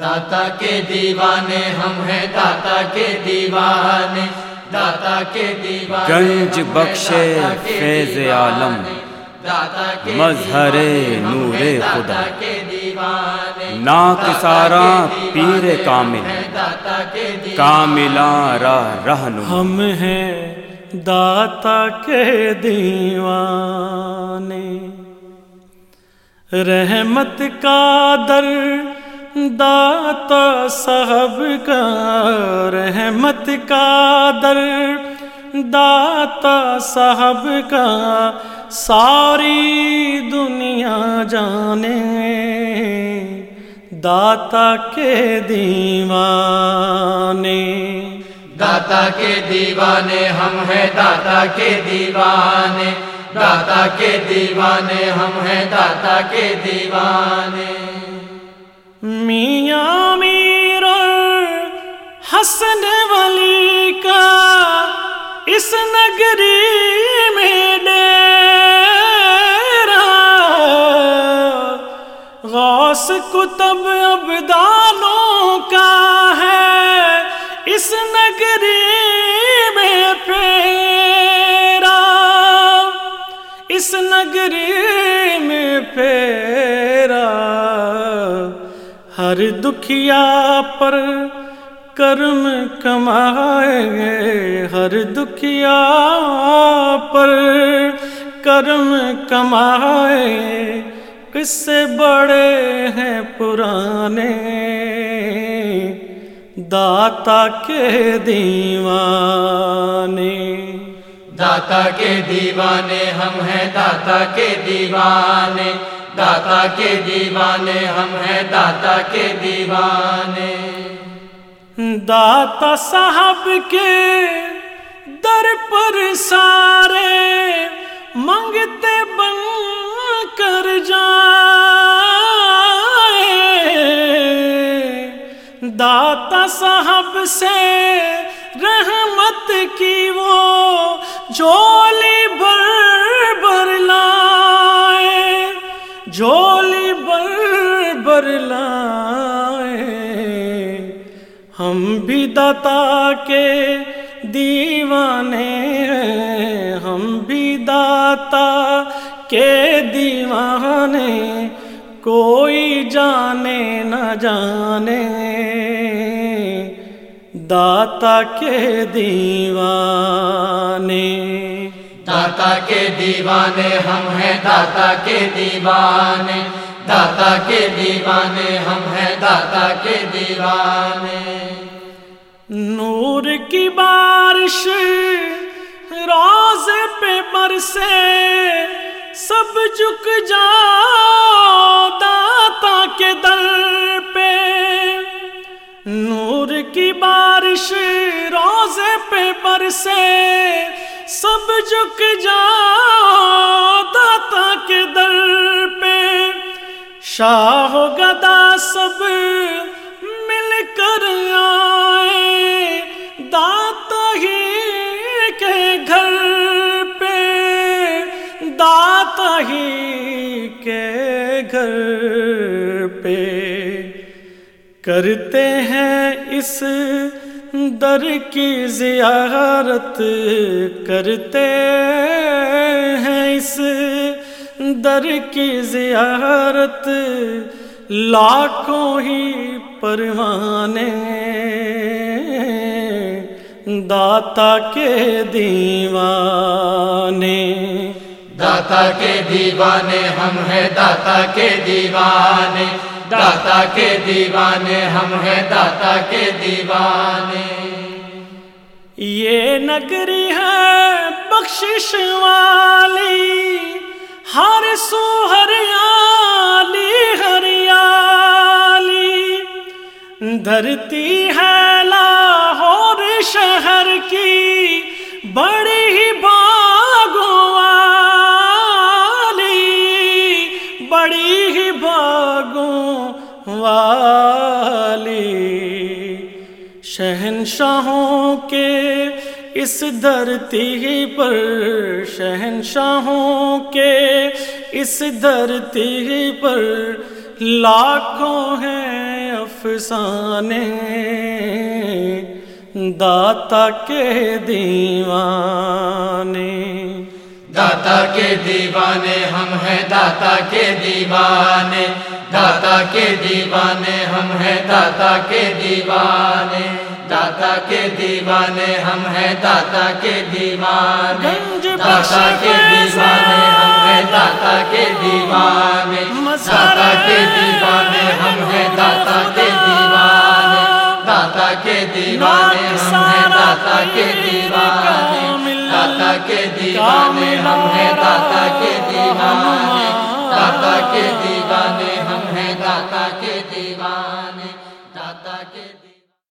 داتا کے دیوانے ہم ہیں داتا کے دیوانے داتا کے دیوانے گنج بخشے فیض عالم، مظہر نور خدا، ناک سارا پیر کامل، کاملا راہ رہنما۔ ہم ہیں داتا کے دیوانے۔ رحمت کا در داتا صاحب کا رحمت کا در، داتا صاحب کا ساری دنیا جانے، داتا کے دیوانے۔ داتا کے دیوانے، ہم ہیں داتا کے دیوانے۔ داتا کے دیوانے، ہم ہیں داتا کے دیوانے۔ میاں میر حسن ولی کا اس نگری میں ڈیرا غوث کتب ابدالوں کا ہے اس نگری میں پھیرا اس نگری میں پھیرا ہر دکھیا پر کرم کمائیں گے ہر دکھیا پر کرم کمائے۔ کس سے بڑے ہیں پرانے، داتا کے دیوانے۔ داتا کے دیوانے، ہم ہیں داتا کے دیوانے۔ داتا کے دیوانے، ہم ہیں داتا کے دیوانے۔ داتا صاحب کے در پر سارے منگتے بن کر جائیں داتا صاحب سے رحمت کی وہ ہم بھی داتا کے دیوانے ہیں۔ ہم بھی داتا کے دیوانے کوئی جانے نہ جانے۔ داتا کے دیوانے۔ داتا کے دیوانے ہم ہیں داتا کے دیوانے، داتا کے دیوانے ہم ہیں داتا کے دیوانے۔ نور کی بارش روز پہ برسے سب جھک جاؤ داتا کے در پہ۔ نور کی بارش روزے پہ برسے سب جھک جاؤ داتا کے در پہ۔ شاہ و گدا سب مل کر آئے۔ داتا ہی کے گھر پہ۔ داتا ہی کے گھر پہ۔ کرتے ہیں اس در کی زیارت کرتے ہیں اس در کی زیارت لاکھوں ہی پروانے داتا کے دیوانے داتا کے دیوانے ہم ہیں داتا کے دیوانے داتا کے دیوانے، ہم ہیں داتا کے دیوانے۔ یہ نگری ہے بخشش والی، ہر سو ہریالی یعنی ہریالی۔ دھرتی ہے لاہور شہر کی، بڑی ہی والی شہنشاہوں کے اس دھرتی پر، شہنشاہوں کے اس دھرتی پر لاکھوں ہیں افسانے۔ داتا کے دیوانے۔ داتا کے دیوانے، ہم ہیں داتا کے دیوانے۔ داتا کے دیوانے ہم ہیں داتا کے دیوانے داتا کے دیوانے ہم ہیں داتا کے دیوانے داتا کے دیوانے ہم ہیں داتا کے دیوانے داتا کے دیوانے ہم ہیں داتا کے دیوانے داتا کے دیوانے ہم ہیں داتا کے دیوانے داتا کے دیوانے ہم ہیں داتا کے دیوانے داتا کے دیوانے ہم ہیں داتا کے